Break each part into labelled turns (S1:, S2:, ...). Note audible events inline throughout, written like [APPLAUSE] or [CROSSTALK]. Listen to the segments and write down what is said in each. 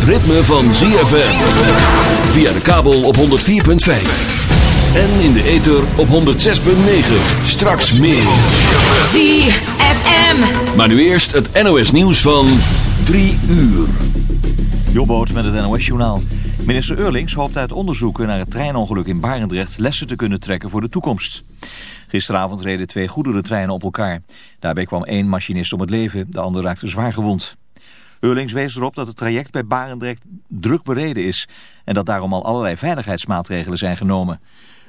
S1: het ritme van ZFM. Via de kabel op 104.5. En in de ether op 106.9. Straks meer.
S2: ZFM.
S1: Maar nu eerst het NOS nieuws van 3 uur.
S3: Jobboot met het NOS-journaal. Minister Eurlings hoopt uit onderzoeken naar het treinongeluk in Barendrecht lessen te kunnen trekken voor de toekomst. Gisteravond reden twee goederentreinen op elkaar. Daarbij kwam één machinist om het leven, de ander raakte zwaar gewond. Eurlings wees erop dat het traject bij Barendrecht druk bereden is en dat daarom al allerlei veiligheidsmaatregelen zijn genomen.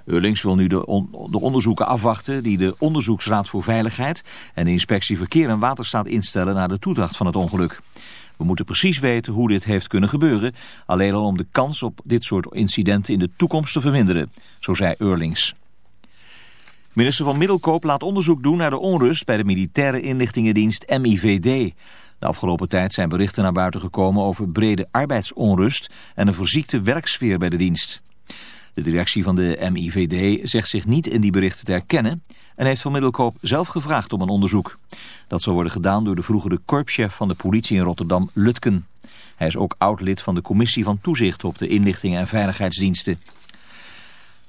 S3: Eurlings wil nu de, de onderzoeken afwachten die de Onderzoeksraad voor Veiligheid en de Inspectie Verkeer en Waterstaat instellen naar de toedracht van het ongeluk. We moeten precies weten hoe dit heeft kunnen gebeuren, alleen al om de kans op dit soort incidenten in de toekomst te verminderen, zo zei Eurlings. Minister van Middelkoop laat onderzoek doen naar de onrust bij de militaire inlichtingendienst MIVD. De afgelopen tijd zijn berichten naar buiten gekomen over brede arbeidsonrust en een verziekte werksfeer bij de dienst. De directie van de MIVD zegt zich niet in die berichten te herkennen en heeft van Middelkoop zelf gevraagd om een onderzoek. Dat zal worden gedaan door de vroegere korpschef van de politie in Rotterdam, Lutken. Hij is ook oud-lid van de commissie van toezicht op de inlichtingen en veiligheidsdiensten.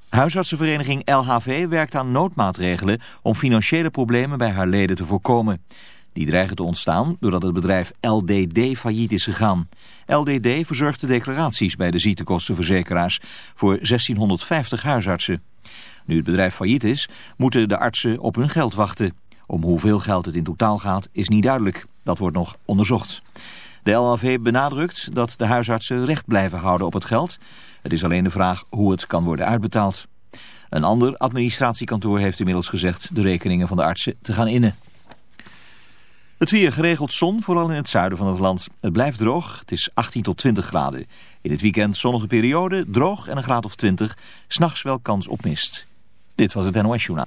S3: Huisartsenvereniging LHV werkt aan noodmaatregelen om financiële problemen bij haar leden te voorkomen. Die dreigen te ontstaan doordat het bedrijf LDD failliet is gegaan. LDD verzorgt de declaraties bij de ziektekostenverzekeraars voor 1650 huisartsen. Nu het bedrijf failliet is, moeten de artsen op hun geld wachten. Om hoeveel geld het in totaal gaat is niet duidelijk. Dat wordt nog onderzocht. De LHV benadrukt dat de huisartsen recht blijven houden op het geld. Het is alleen de vraag hoe het kan worden uitbetaald. Een ander administratiekantoor heeft inmiddels gezegd de rekeningen van de artsen te gaan innen. Het weer geregeld zon, vooral in het zuiden van het land. Het blijft droog, het is 18 tot 20 graden. In het weekend zonnige periode, droog en een graad of 20. S'nachts wel kans op mist. Dit was het NOS Journaal.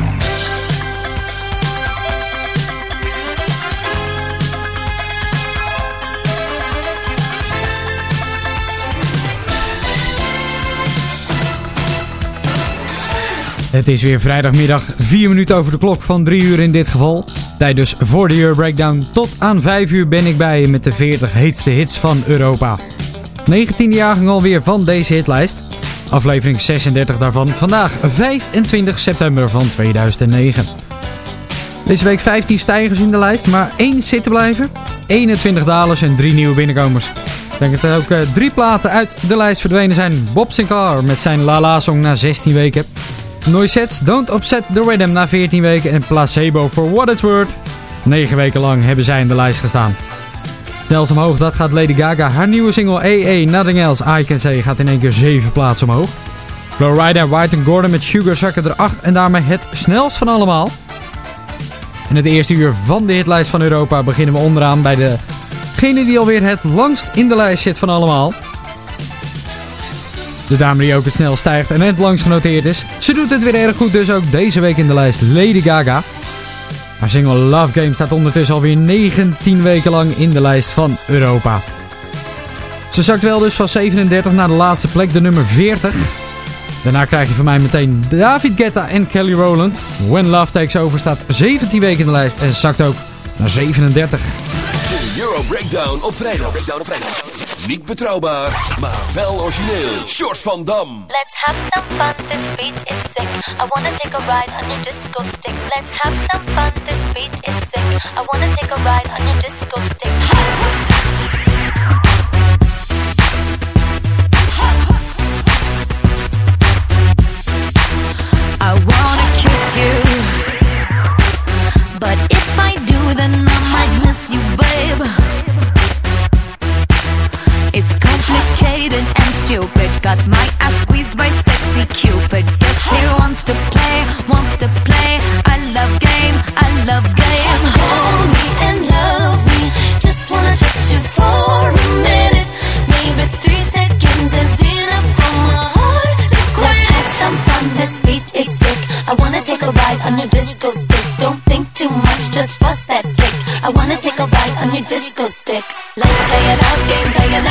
S4: Het is weer vrijdagmiddag, 4 minuten over de klok van 3 uur in dit geval. Tijd dus voor de Euro Breakdown. Tot aan 5 uur ben ik bij met de 40 heetste hits van Europa. 19e jaargang alweer van deze hitlijst. Aflevering 36 daarvan vandaag 25 september van 2009. Deze week 15 stijgers in de lijst, maar 1 zitten blijven. 21 dalers en 3 nieuwe binnenkomers. Ik denk dat er ook eh, drie platen uit de lijst verdwenen zijn. Bob Sinclair met zijn La La Song na 16 weken. Noisettes Don't Upset the Rhythm na 14 weken. En Placebo for What It's Worth. 9 weken lang hebben zij in de lijst gestaan. Snelst omhoog, dat gaat Lady Gaga. Haar nieuwe single AA, Nothing Else, I Can Say, gaat in één keer 7 plaatsen omhoog. Flowrider en White and Gordon met Sugar zakken er 8 en daarmee het snelst van allemaal. In het eerste uur van de hitlijst van Europa beginnen we onderaan bij degene die alweer het langst in de lijst zit van allemaal. De dame die ook het snel stijgt en het langst genoteerd is. Ze doet het weer erg goed, dus ook deze week in de lijst Lady Gaga. Haar single Love Game staat ondertussen alweer 19 weken lang in de lijst van Europa. Ze zakt wel dus van 37 naar de laatste plek, de nummer 40. Daarna krijg je van mij meteen David Guetta en Kelly Rowland. When Love Takes Over staat 17 weken in de lijst en zakt ook naar 37.
S1: De Euro Breakdown op vrijdag. Breakdown op vrijdag. Niet betrouwbaar, maar wel origineel. Short van Dam.
S5: Let's have some fun, this beat is sick. I wanna take a ride on your disco stick. Let's have some fun, this beat is sick. I wanna take a ride on your disco stick. disco stick. Let's play it out, game, play it out.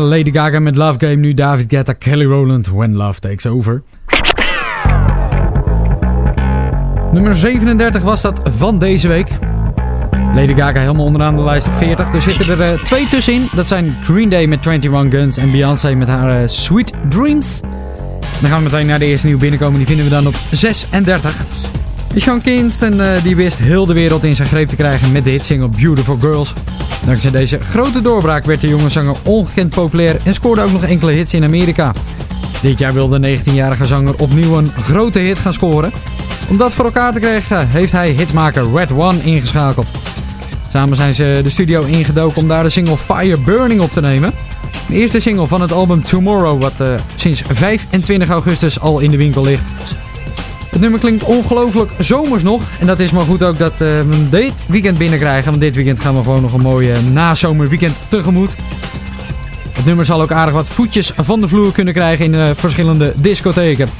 S4: Lady Gaga met Love Game, nu David Guetta, Kelly Rowland, When Love Takes Over. Nummer 37 was dat van deze week. Lady Gaga helemaal onderaan de lijst op 40. Er zitten er uh, twee tussenin. Dat zijn Green Day met 21 Guns en Beyoncé met haar uh, Sweet Dreams. Dan gaan we meteen naar de eerste nieuw binnenkomen. Die vinden we dan op 36. Sean Kingston uh, die wist heel de wereld in zijn greep te krijgen met de hitsingle Beautiful Girls. Dankzij deze grote doorbraak werd de jonge zanger ongekend populair en scoorde ook nog enkele hits in Amerika. Dit jaar wil de 19-jarige zanger opnieuw een grote hit gaan scoren. Om dat voor elkaar te krijgen heeft hij hitmaker Red One ingeschakeld. Samen zijn ze de studio ingedoken om daar de single Fire Burning op te nemen. De eerste single van het album Tomorrow, wat uh, sinds 25 augustus al in de winkel ligt. Nummer klinkt ongelooflijk zomers nog. En dat is maar goed ook dat uh, we dit weekend binnenkrijgen. Want dit weekend gaan we gewoon nog een mooie nazomerweekend tegemoet. Het nummer zal ook aardig wat voetjes van de vloer kunnen krijgen in uh, verschillende discotheken.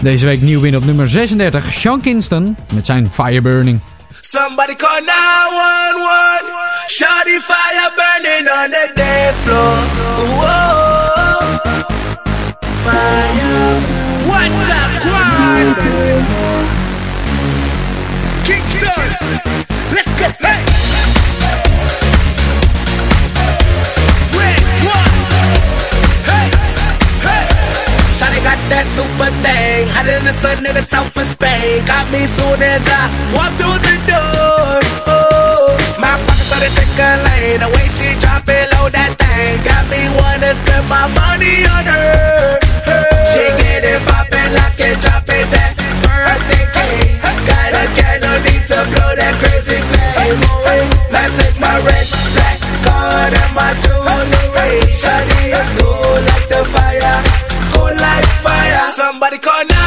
S4: Deze week nieuw win op nummer 36, Sean Kingston met zijn Fire Burning.
S6: Somebody call 911. Shawty fire burning on the dance floor. Whoa. Fire. That super thing. Hot in the sun in the south of Spain. Got me soon as I walk through the door. Oh, my pockets started taking lane. The way she drop it low, that thing got me wanna spend my money on her. her. She get it poppin' like it drop it that birthday cake. Got a candle, need to blow that crazy flame. Now take my red, black card and my jewelry. Is cool Somebody call 911.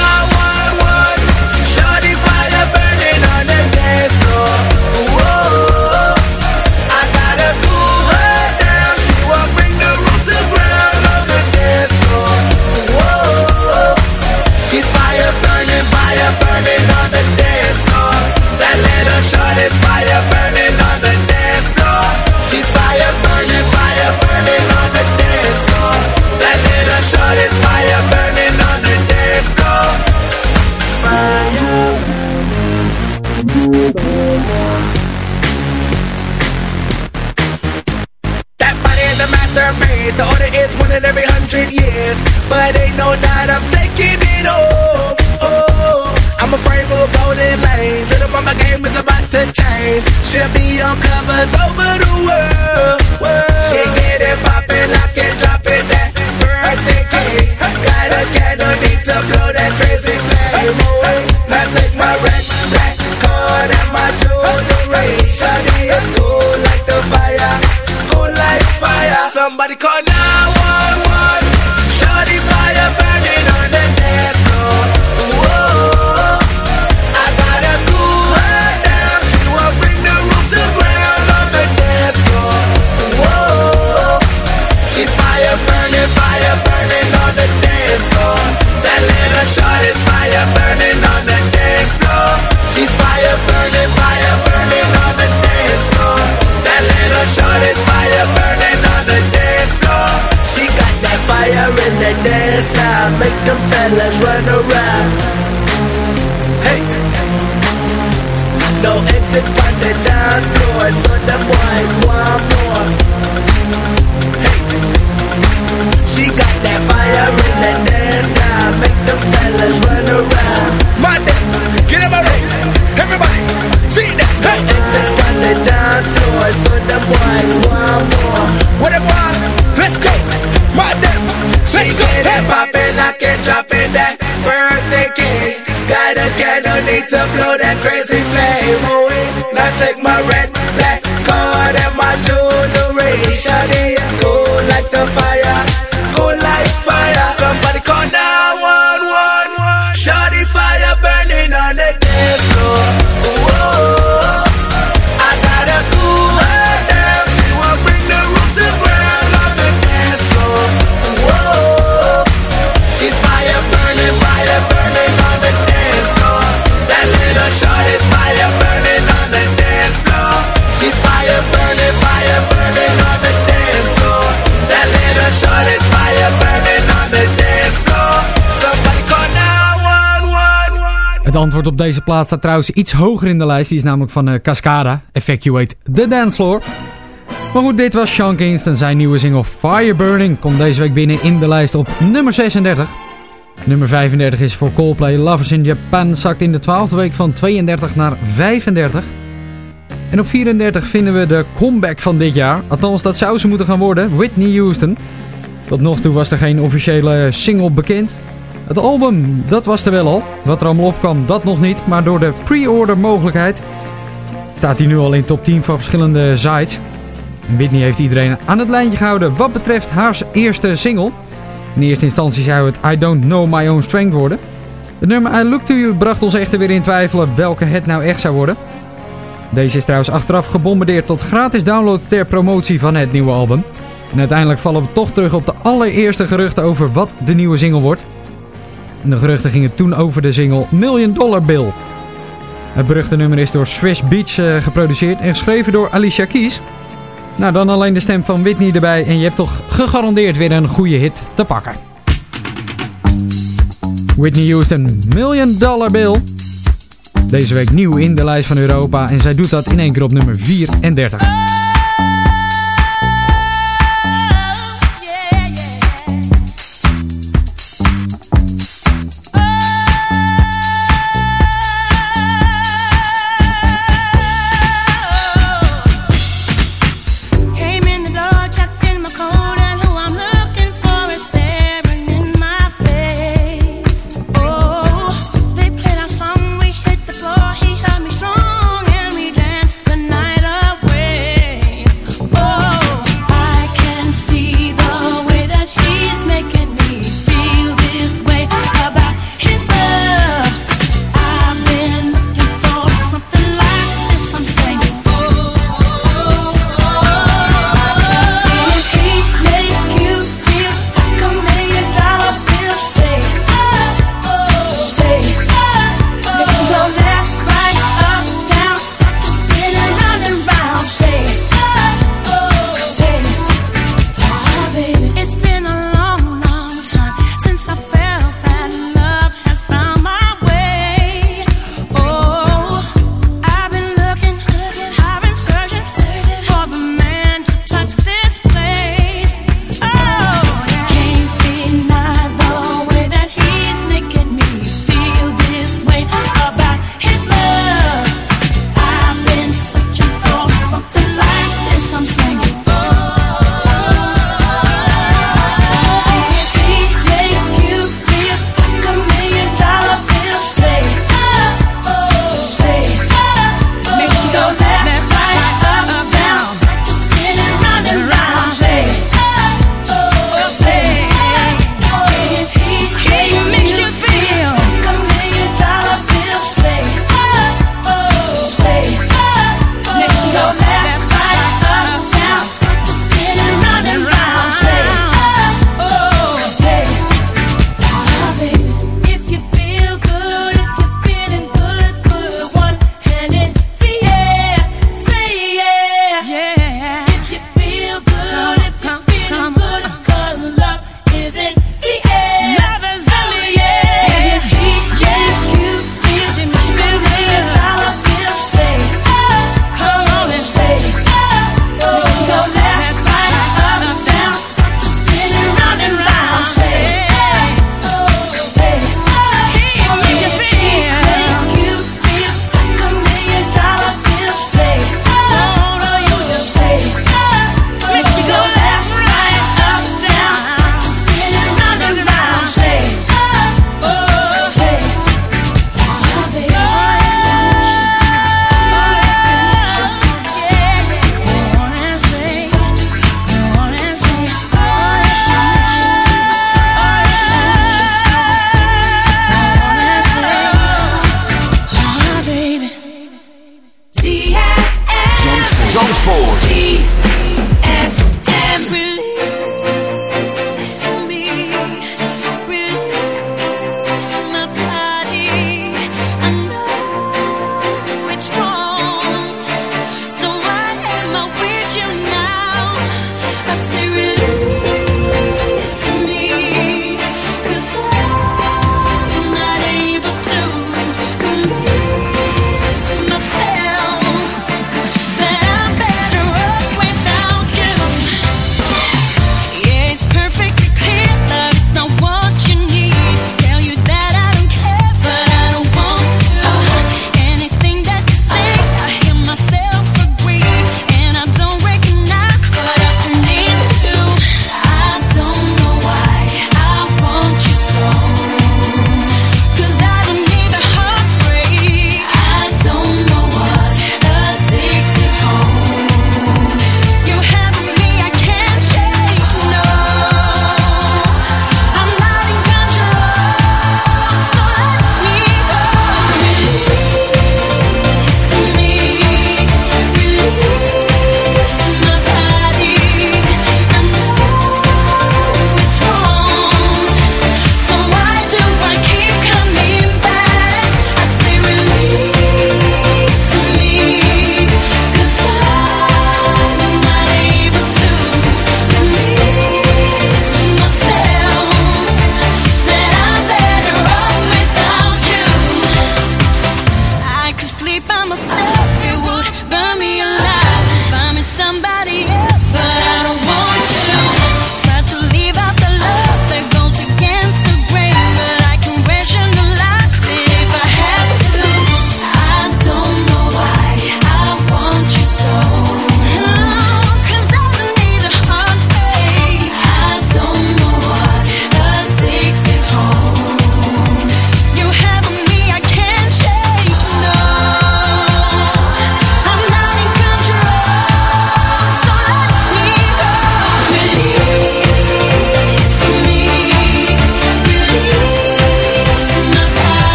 S6: Go. Get it poppin', lock it, drop it, that birthday cake. Got a candle, need to blow that crazy flame away. Now take my red,
S7: antwoord op deze plaats staat trouwens iets hoger in de lijst. Die is namelijk van uh, Cascada, Evacuate the Dance Floor. Maar goed, dit was Sean Kingston. Zijn nieuwe single Fire Burning komt deze week binnen in de lijst op nummer 36. Nummer 35 is voor Coldplay. Lovers in Japan zakt in de 12e week van 32 naar 35. En op 34 vinden we de comeback van dit jaar. Althans, dat zou ze moeten gaan worden. Whitney Houston. Tot nog toe was er geen officiële single bekend. Het album, dat was er wel al. Wat er allemaal opkwam, dat nog niet. Maar door de pre-order mogelijkheid staat hij nu al in top 10 van verschillende sites. Whitney heeft iedereen aan het lijntje gehouden wat betreft haar eerste single. In eerste instantie zou het I Don't Know My Own Strength worden. Het nummer I Look To You bracht ons echter weer in twijfelen welke het nou echt zou worden. Deze is trouwens achteraf gebombardeerd tot gratis download ter promotie van het nieuwe album. En uiteindelijk vallen we toch terug op de allereerste geruchten over wat de nieuwe single wordt. De geruchten gingen toen over de single Million Dollar Bill. Het beruchte nummer is door Swiss Beach uh, geproduceerd en geschreven door Alicia Keys. Nou, dan alleen de stem van Whitney erbij en je hebt toch gegarandeerd weer een goede hit te pakken. Whitney Houston, Million Dollar Bill. Deze week nieuw in de lijst van Europa en zij doet dat in één keer op nummer 34.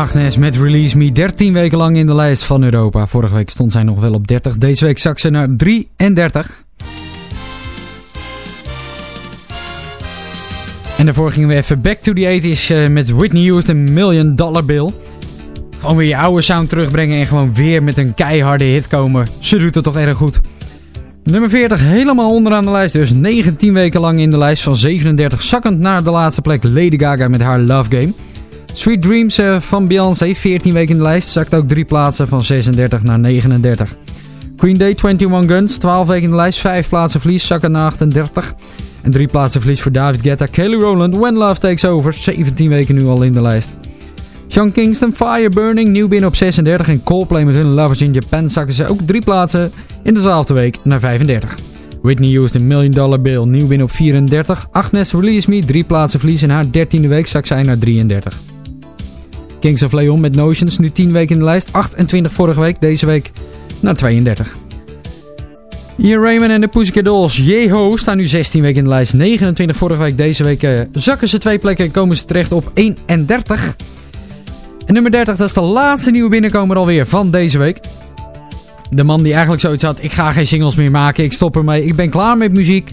S4: Agnes met Release Me 13 weken lang in de lijst van Europa. Vorige week stond zij nog wel op 30. Deze week zak ze naar 33. En daarvoor gingen we even back to the 80s uh, met Whitney Houston Million Dollar Bill. Gewoon weer je oude sound terugbrengen en gewoon weer met een keiharde hit komen. Ze doet het toch erg goed. Nummer 40 helemaal onderaan de lijst. Dus 19 weken lang in de lijst. Van 37 zakkend naar de laatste plek. Lady Gaga met haar Love Game. Sweet Dreams uh, van Beyoncé. 14 weken in de lijst. Zakt ook 3 plaatsen van 36 naar 39. Green Day 21 Guns. 12 weken in de lijst. 5 plaatsen verlies. Zakken naar 38. En 3 plaatsen verlies voor David Guetta. Kelly Rowland. When Love Takes Over. 17 weken nu al in de lijst. Sean Kingston, Fire Burning, nieuw binnen op 36. En Coldplay met hun Lovers in Japan zakken ze ook drie plaatsen in de 12e week naar 35. Whitney Houston, Million Dollar Bill, nieuw binnen op 34. Agnes Release Me, drie plaatsen verlies in haar 13e week zak zij naar 33. Kings of Leon met Notions, nu 10 weken in de lijst. 28 vorige week, deze week naar 32. Ian Raymond en de Pussycat Dolls, Jeho, staan nu 16 weken in de lijst. 29 vorige week, deze week uh, zakken ze twee plekken en komen ze terecht op 31. En nummer 30, dat is de laatste nieuwe binnenkomer alweer van deze week. De man die eigenlijk zoiets had, ik ga geen singles meer maken, ik stop ermee, ik ben klaar met muziek.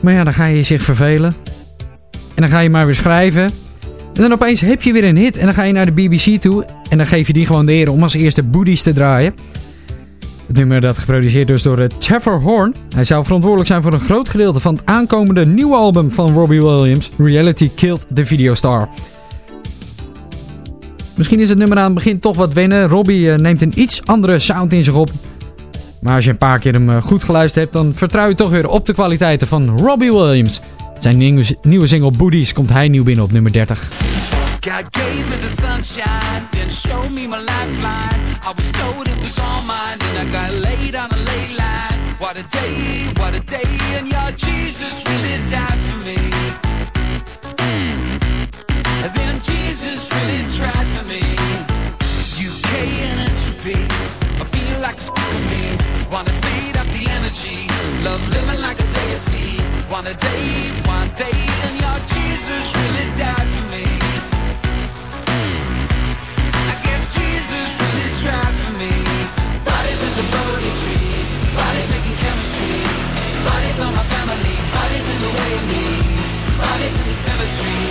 S4: Maar ja, dan ga je zich vervelen. En dan ga je maar weer schrijven. En dan opeens heb je weer een hit en dan ga je naar de BBC toe. En dan geef je die gewoon de eer om als eerste booties te draaien. Het nummer dat geproduceerd is door Trevor Horn. Hij zou verantwoordelijk zijn voor een groot gedeelte van het aankomende nieuwe album van Robbie Williams. Reality Killed the Video Star. Misschien is het nummer aan het begin toch wat wennen. Robbie uh, neemt een iets andere sound in zich op. Maar als je een paar keer hem uh, goed geluisterd hebt, dan vertrouw je toch weer op de kwaliteiten van Robbie Williams. Zijn nieuwe, nieuwe single Booties komt hij nieuw binnen op nummer 30.
S8: God gave me the sunshine, then showed me my lifeline. I was told it was all mine, then I got laid on a lay line. What a day, what a day, and your Jesus really died for me. And then Jesus really tried for me. UK and entropy, I feel like for me. Wanna feed up the energy, love living like a deity. One a day, one day, and your Jesus really died for me. I guess Jesus really tried for me. Bodies in the Bodhi tree, bodies making chemistry. Bodies on my family, bodies in the way of me. Bodies in the cemetery,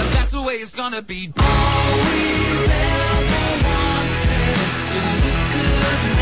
S8: and that's the way it's gonna be. All we ever wanted is to look good naked.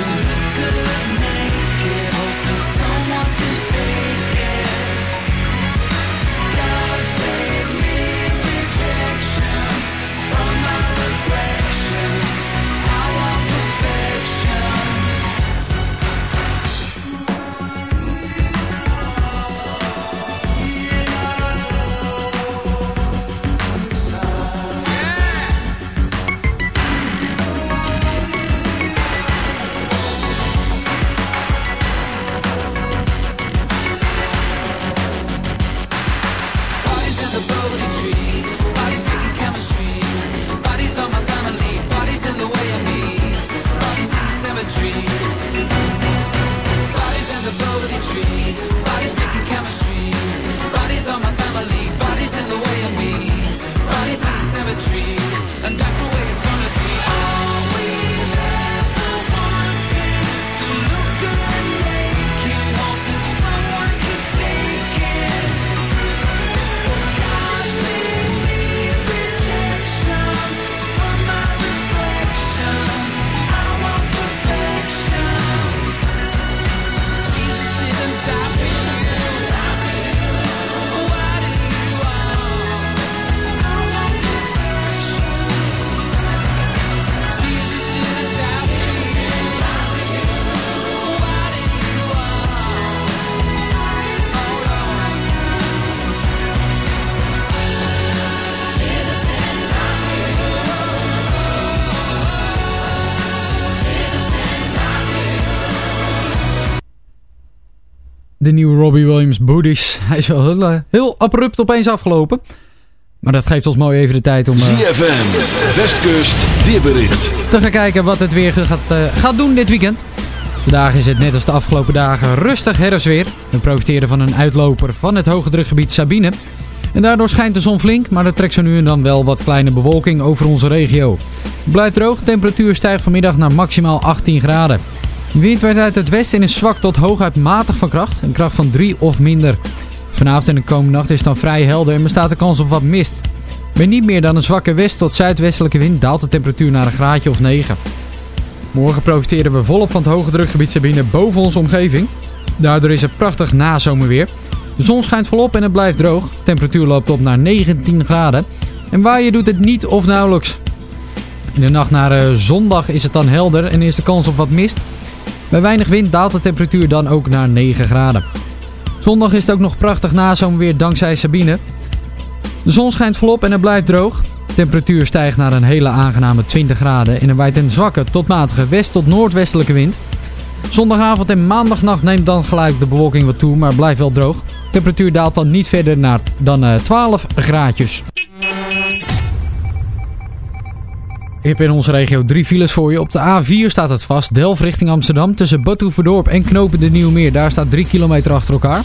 S8: to look good naked,
S4: de nieuwe Robbie Williams Booties. [LAUGHS] Hij is wel heel, eh, heel abrupt opeens afgelopen. Maar dat geeft ons mooi even de tijd om uh,
S1: ZFM, Westkust, weerbericht.
S4: te gaan kijken wat het weer gaat, uh, gaat doen dit weekend. Vandaag is het net als de afgelopen dagen rustig herfstweer. We profiteren van een uitloper van het hoge drukgebied Sabine. En daardoor schijnt de zon flink, maar er trekt zo nu en dan wel wat kleine bewolking over onze regio. Het blijft droog, de temperatuur stijgt vanmiddag naar maximaal 18 graden. Wind werd uit het westen en is zwak tot hooguit matig van kracht, een kracht van 3 of minder. Vanavond en de komende nacht is het dan vrij helder en bestaat de kans op wat mist. Bij niet meer dan een zwakke west- tot zuidwestelijke wind daalt de temperatuur naar een graadje of 9. Morgen profiteren we volop van het hoge drukgebied Sabine boven onze omgeving. Daardoor is het prachtig nazomerweer. De zon schijnt volop en het blijft droog. De temperatuur loopt op naar 19 graden. En waaien doet het niet of nauwelijks. In de nacht naar uh, zondag is het dan helder en is de kans op wat mist. Bij weinig wind daalt de temperatuur dan ook naar 9 graden. Zondag is het ook nog prachtig nazomerweer dankzij Sabine. De zon schijnt volop en het blijft droog. De temperatuur stijgt naar een hele aangename 20 graden en er waait een zwakke tot matige west- tot noordwestelijke wind. Zondagavond en maandagnacht neemt dan gelijk de bewolking wat toe, maar blijft wel droog. De temperatuur daalt dan niet verder naar dan uh, 12 graadjes. Ik heb in onze regio drie files voor je. Op de A4 staat het vast. Delft richting Amsterdam tussen Badhoevedorp en Knopen de Nieuwmeer. Daar staat 3 kilometer achter elkaar.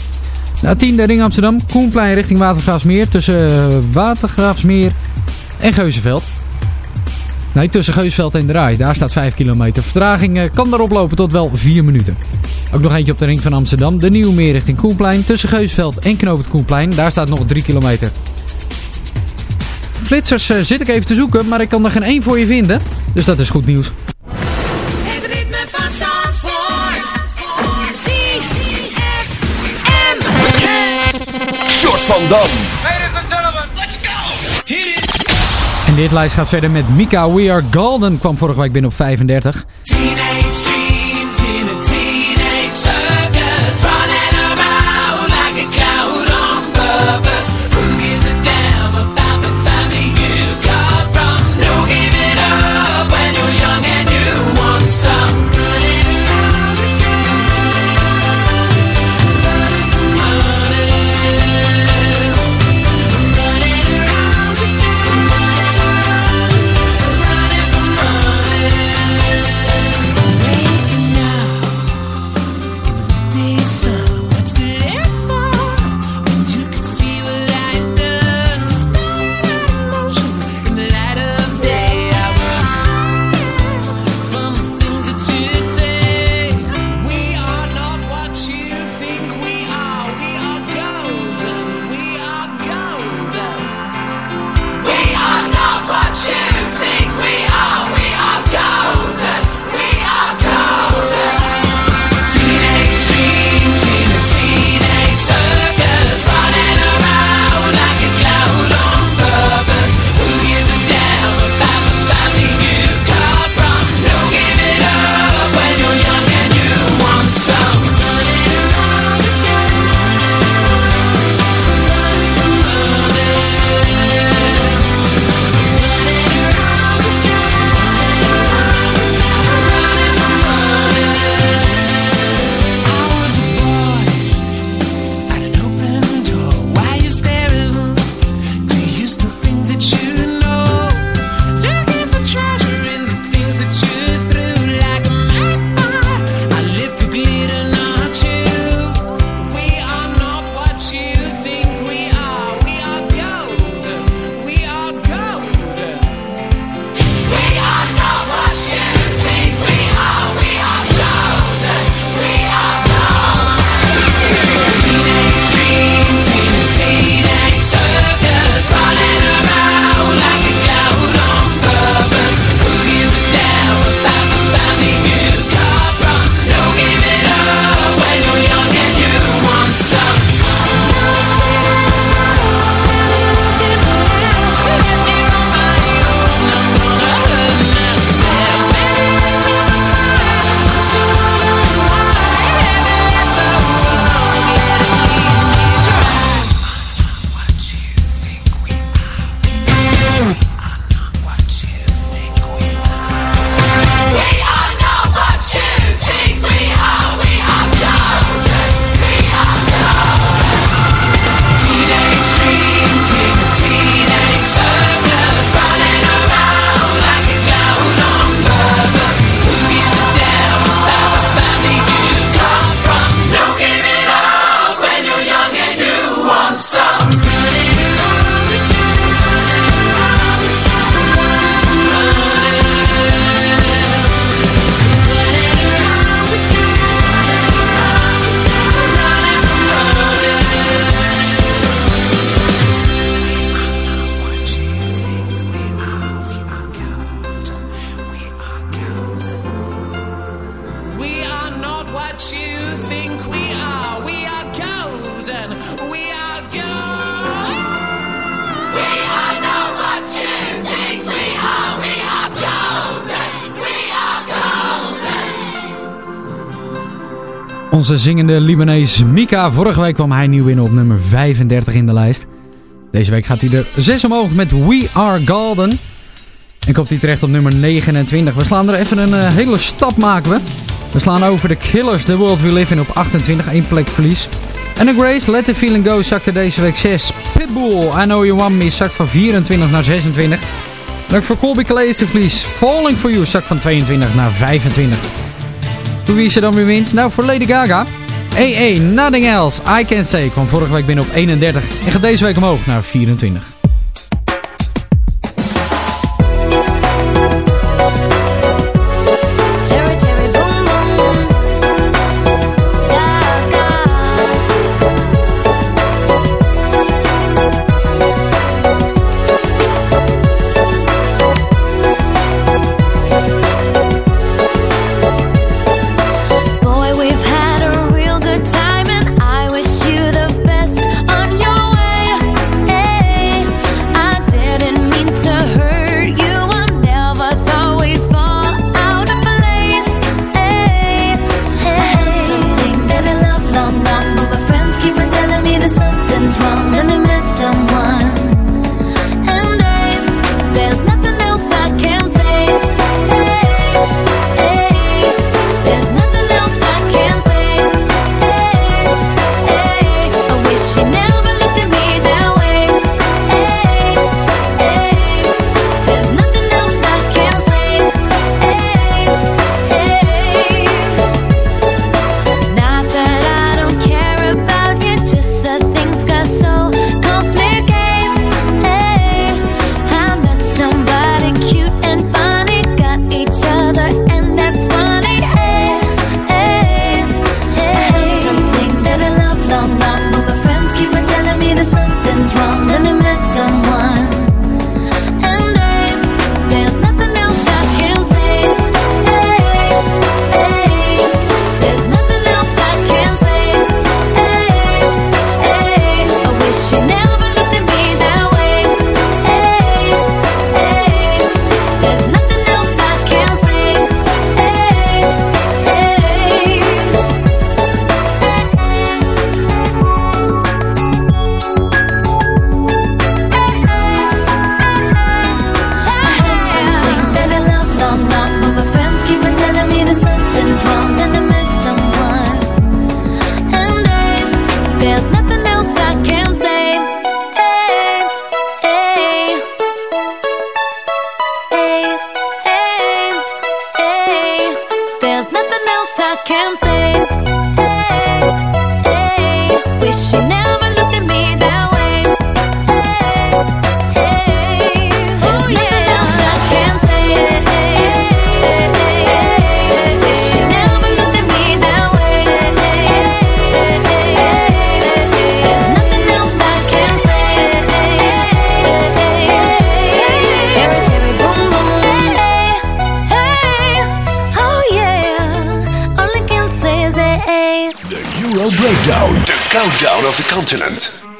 S4: De A10 de ring Amsterdam. Koenplein richting Watergraafsmeer tussen Watergraafsmeer en Geuzenveld. Nee, tussen Geusveld en de Rai. Daar staat 5 kilometer. Vertraging kan daarop lopen tot wel 4 minuten. Ook nog eentje op de ring van Amsterdam. De Nieuwmeer richting Koenplein. Tussen Geusveld en Knoop het Koenplein. Daar staat nog 3 kilometer. Flitsers uh, zit ik even te zoeken, maar ik kan er geen één voor je vinden. Dus dat is goed nieuws.
S5: Het ritme van Zandvoort.
S1: Short van Dam.
S8: Ladies and gentlemen, let's go! Hit it!
S4: En dit lijst gaat verder met Mika We Are Golden. Kwam vorige week binnen op 35.
S5: Onze zingende Libanees Mika. Vorige week kwam hij nieuw binnen op nummer 35 in de lijst. Deze week gaat hij er 6 omhoog met We Are Golden. En komt hij terecht op nummer 29. We slaan er even een uh, hele stap maken we. We slaan over de Killers, The World We Live in op 28, één plek verlies. En de Grace, Let The Feeling Go, zakte deze week 6. Pitbull, I Know You Want Me, zakt van 24 naar 26. En ook voor Colby Calais verlies. Falling For You, zakt van 22 naar 25. Voor wie is er dan weer winst? Nou, voor Lady Gaga. AA, Nothing Else, I Can't Say, kwam vorige week binnen op 31 en gaat deze week omhoog naar 24. countdown of the
S4: continent.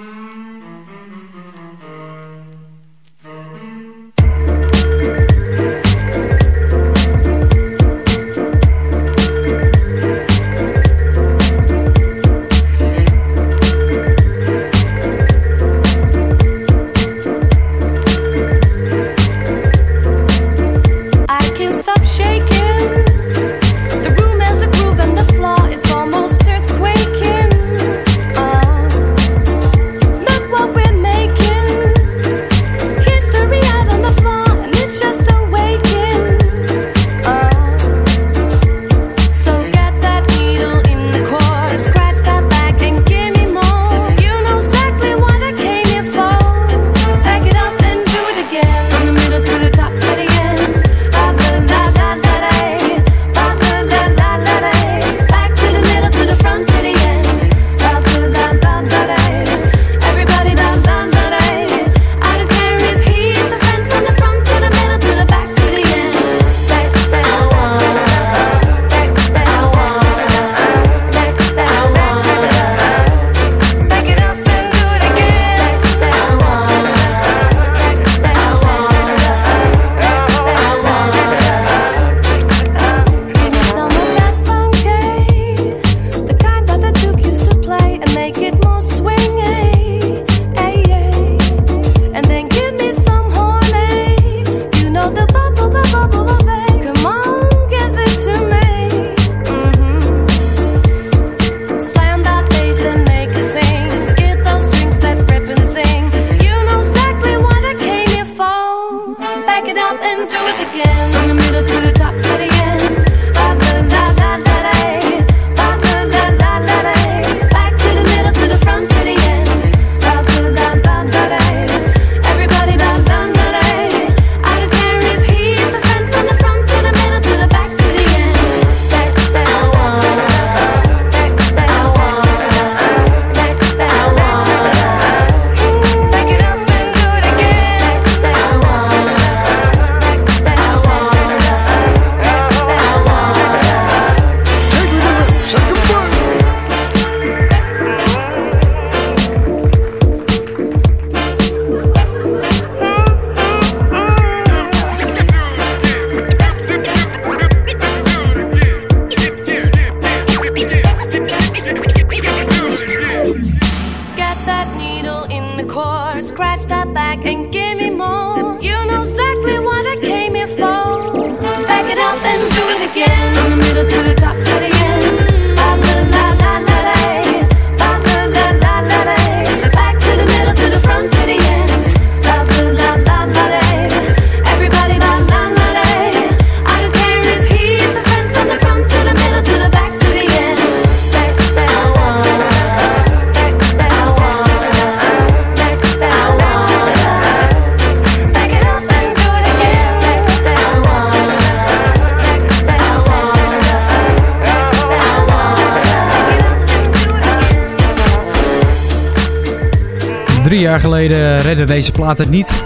S4: Jaar geleden redde deze plaat het niet.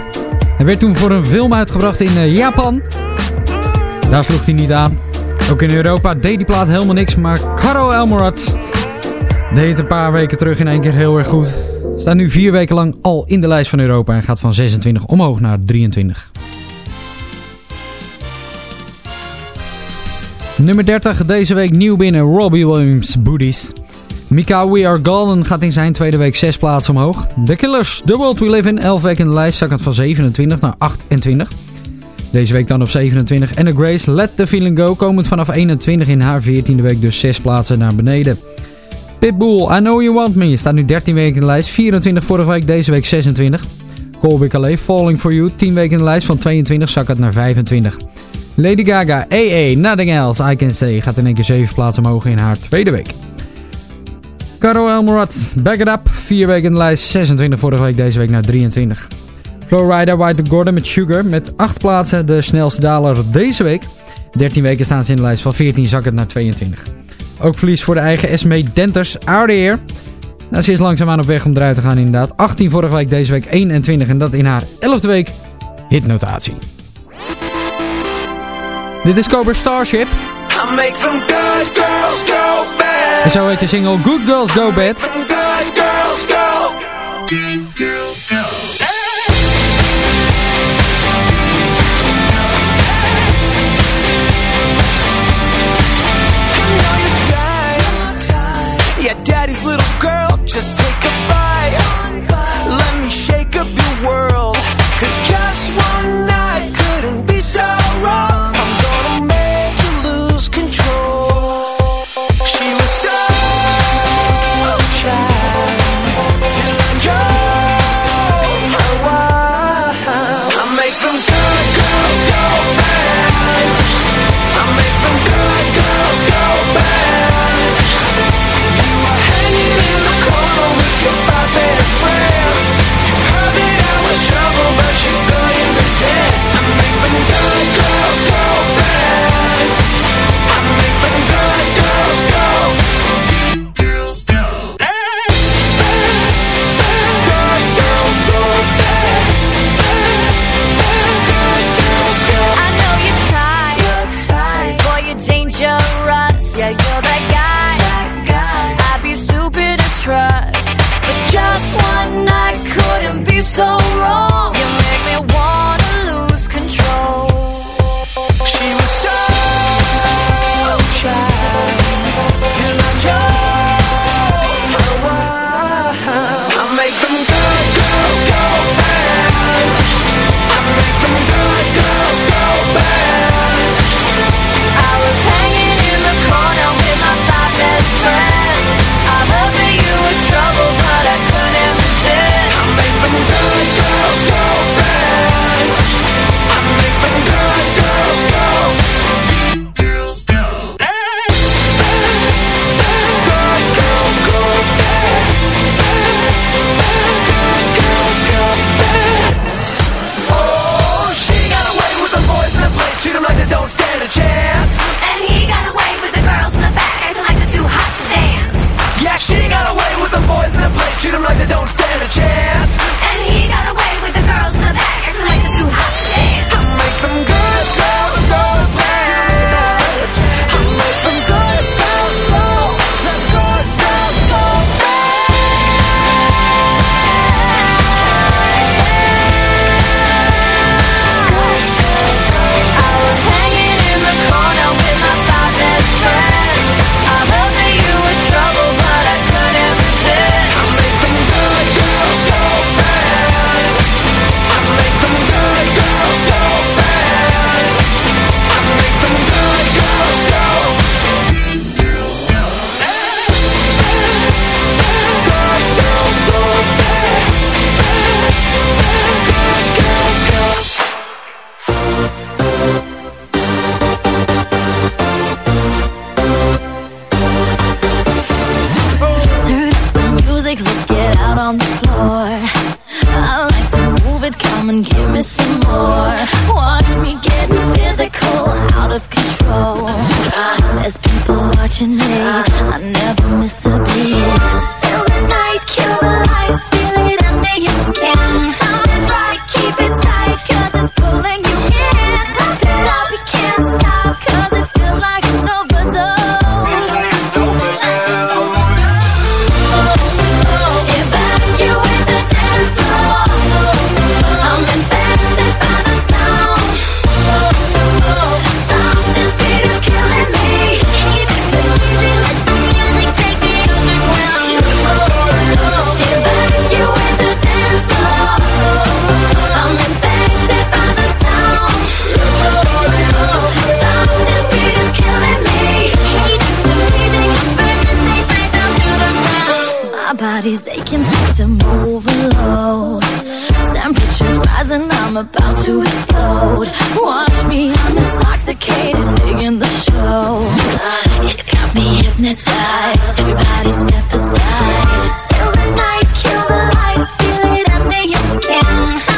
S4: Hij werd toen voor een film uitgebracht in eh, Japan. Daar sloeg hij niet aan. Ook in Europa deed die plaat helemaal niks, maar Caro Elmorad deed het een paar weken terug in één keer heel erg goed. Staat nu vier weken lang al in de lijst van Europa en gaat van 26 omhoog naar 23. Nummer 30 deze week nieuw binnen Robbie Williams Booties. Mika We Are Golden gaat in zijn tweede week 6 plaatsen omhoog. The Killers, The World We Live In, 11 weken in de lijst, zakkend van 27 naar 28. Deze week dan op 27. En The Grace, Let The Feeling Go, komend vanaf 21 in haar 14e week, dus 6 plaatsen naar beneden. Pitbull, I Know You Want Me, staat nu 13 weken in de lijst, 24 vorige week, deze week 26. Colby Calais, Falling For You, 10 weken in de lijst, van 22 zakkend naar 25. Lady Gaga, AA, Nothing Else, I Can Say, gaat in één keer 7 plaatsen omhoog in haar tweede week. Caro Elmorad, Back It Up, 4 weken in de lijst, 26 vorige week, deze week naar 23. Flowrider, White Gordon met Sugar, met 8 plaatsen, de snelste daler deze week. 13 weken staan ze in de lijst, van 14 zakkend naar 22. Ook verlies voor de eigen Esme Denters, Out. Nou, ze is langzaamaan op weg om eruit te gaan inderdaad. 18 vorige week, deze week 21 en dat in haar 11e week hitnotatie. Dit is Cobra Starship.
S8: I make good girls.
S4: En zo heet de single Good Girls Go Bad.
S8: Good girls go. Good girls go.
S9: Yeah, daddy's little girl, just take a bite. Let me shake up your world.
S5: body's aching, system overload. Temperatures rising, I'm about to explode. Watch me, I'm intoxicated, digging the show. It's got me hypnotized. Everybody step aside. Still the night, kill the lights, feel it under your skin.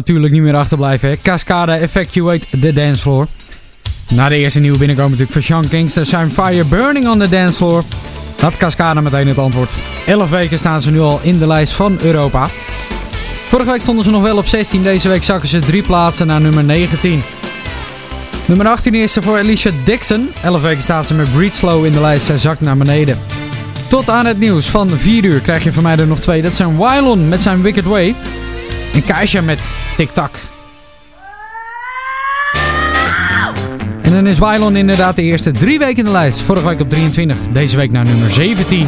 S4: natuurlijk niet meer achterblijven. Hè? Cascada Evacuate the Dancefloor. Na de eerste nieuwe binnenkomen natuurlijk van Sean Kingston. Zijn Fire Burning on the Dancefloor. Had Cascada meteen het antwoord. 11 weken staan ze nu al in de lijst van Europa. Vorige week stonden ze nog wel op 16. Deze week zakken ze drie plaatsen naar nummer 19. Nummer 18 is er voor Alicia Dixon. 11 weken staat ze met Breedslow in de lijst. Zij zakt naar beneden. Tot aan het nieuws van 4 uur krijg je van mij er nog twee. Dat zijn Wylon met zijn Wicked Way. En Keisha met Tic-Tac. En dan is Wylon inderdaad de eerste drie weken in de lijst. Vorige week op 23, deze week naar nummer 17.